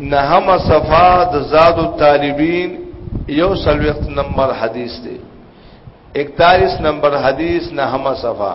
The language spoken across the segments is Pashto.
نهم صفا د زاد الطالبین یو سلوخت نمبر حدیث دی 41 نمبر حدیث نهم صفا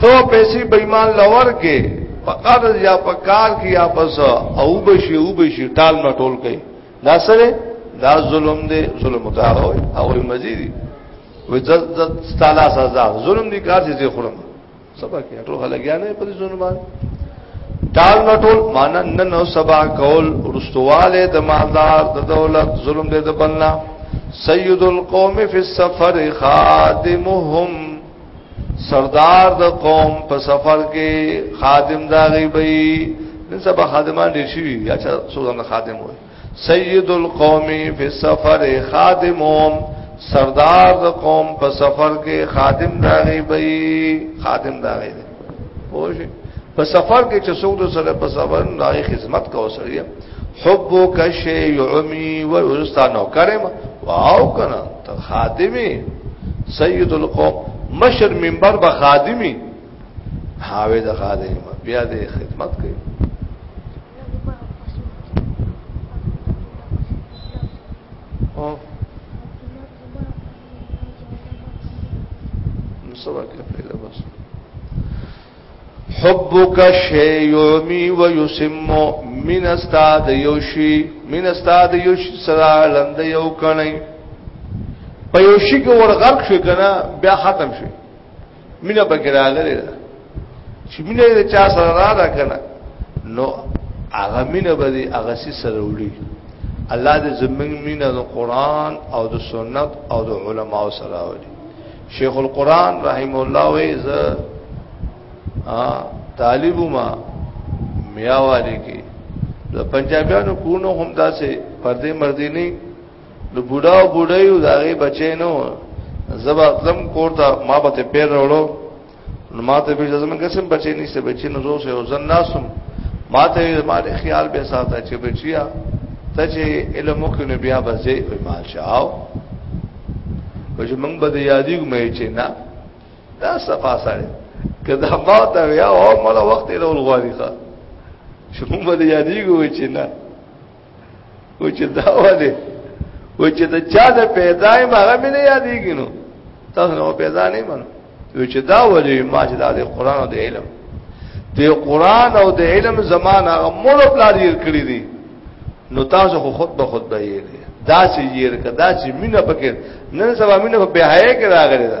تو پیسې بې ایمان لور کې په قرض یا په کار کې یا پس او بشي او بشي ټال نه ټول کوي دا سره دا ظلم دی ظلم دا وي او مزيدي وجد تعالی سزا ظلم دي کار دي خورم سبا کې ټول هلګیا نه په ظلم باندې ټال نه ټول مان نن او سبا کول رستواله د مالدار د دولت ظلم دې د بنلا سید القوم فی السفر خادمهم سردار د قوم په سفر کې خادم دا غیبی نن سبا خادمان ډیر شي یا چې څوګند خادم وي سید القوم فی السفر خادمون سردار د قوم په سفر کې خادم دا غیبی خادم دا غیبی پوه په سفر کې چې څوګ د سره په سفر نه خدمت کوو سره حبو کشه یعمی و یستانو کرم واو کنه ته خادمي سید القوم مشر منبر به خادمي حاوی د خادم بیا د خدمت کوي او نو سبا کې پیدا بس حبک شی یومی و یسم من استاد یوشی من استاد یوشی سرا لند یو کنی په یوشی کې ور غرق شو کنه بیا ختم شو مینه پکې راغلی ده چې مینه د چا سره را ده کنه نو هغه مینه به دې هغه سي سره وړي الله دې زمنګ مینه د قران او د سنت او د علماو سره وړي شیخ القران رحم الله وی ز طالب ما میاواله کې د پنجابیانو کونو هم داسې پردې مردې نه د بوډا او بوډایو داغه بچینو زبا زم کوړه ما به پیر وروړو نو ما ته به زمونږ قسم بچی نشته بچی نو زوسه او زن ناسم ما ته ما دې خیال به ساته چې بچیا ته چې علم وکړو بیا به زه او ما شاو او چې موږ به یادې مې چې نه دا صفا سره کدا ما ته یا او مله وخت له ولغوالي ښه چې موږ به یادې ګو چې نه و چې دا وله و چې دا چا د پیدای مغه مې نه یادېږي نو تاسو نو پیدا نه منو و چې دا وله ما چې دا د قران او د علم د قران او د علم زمانہ مور پلا دې کړی دي نو تاسو خو خود به خود به یې دا چې یې کدا چې مینه پکې نن سبا مینه په بهای کې راغلی ده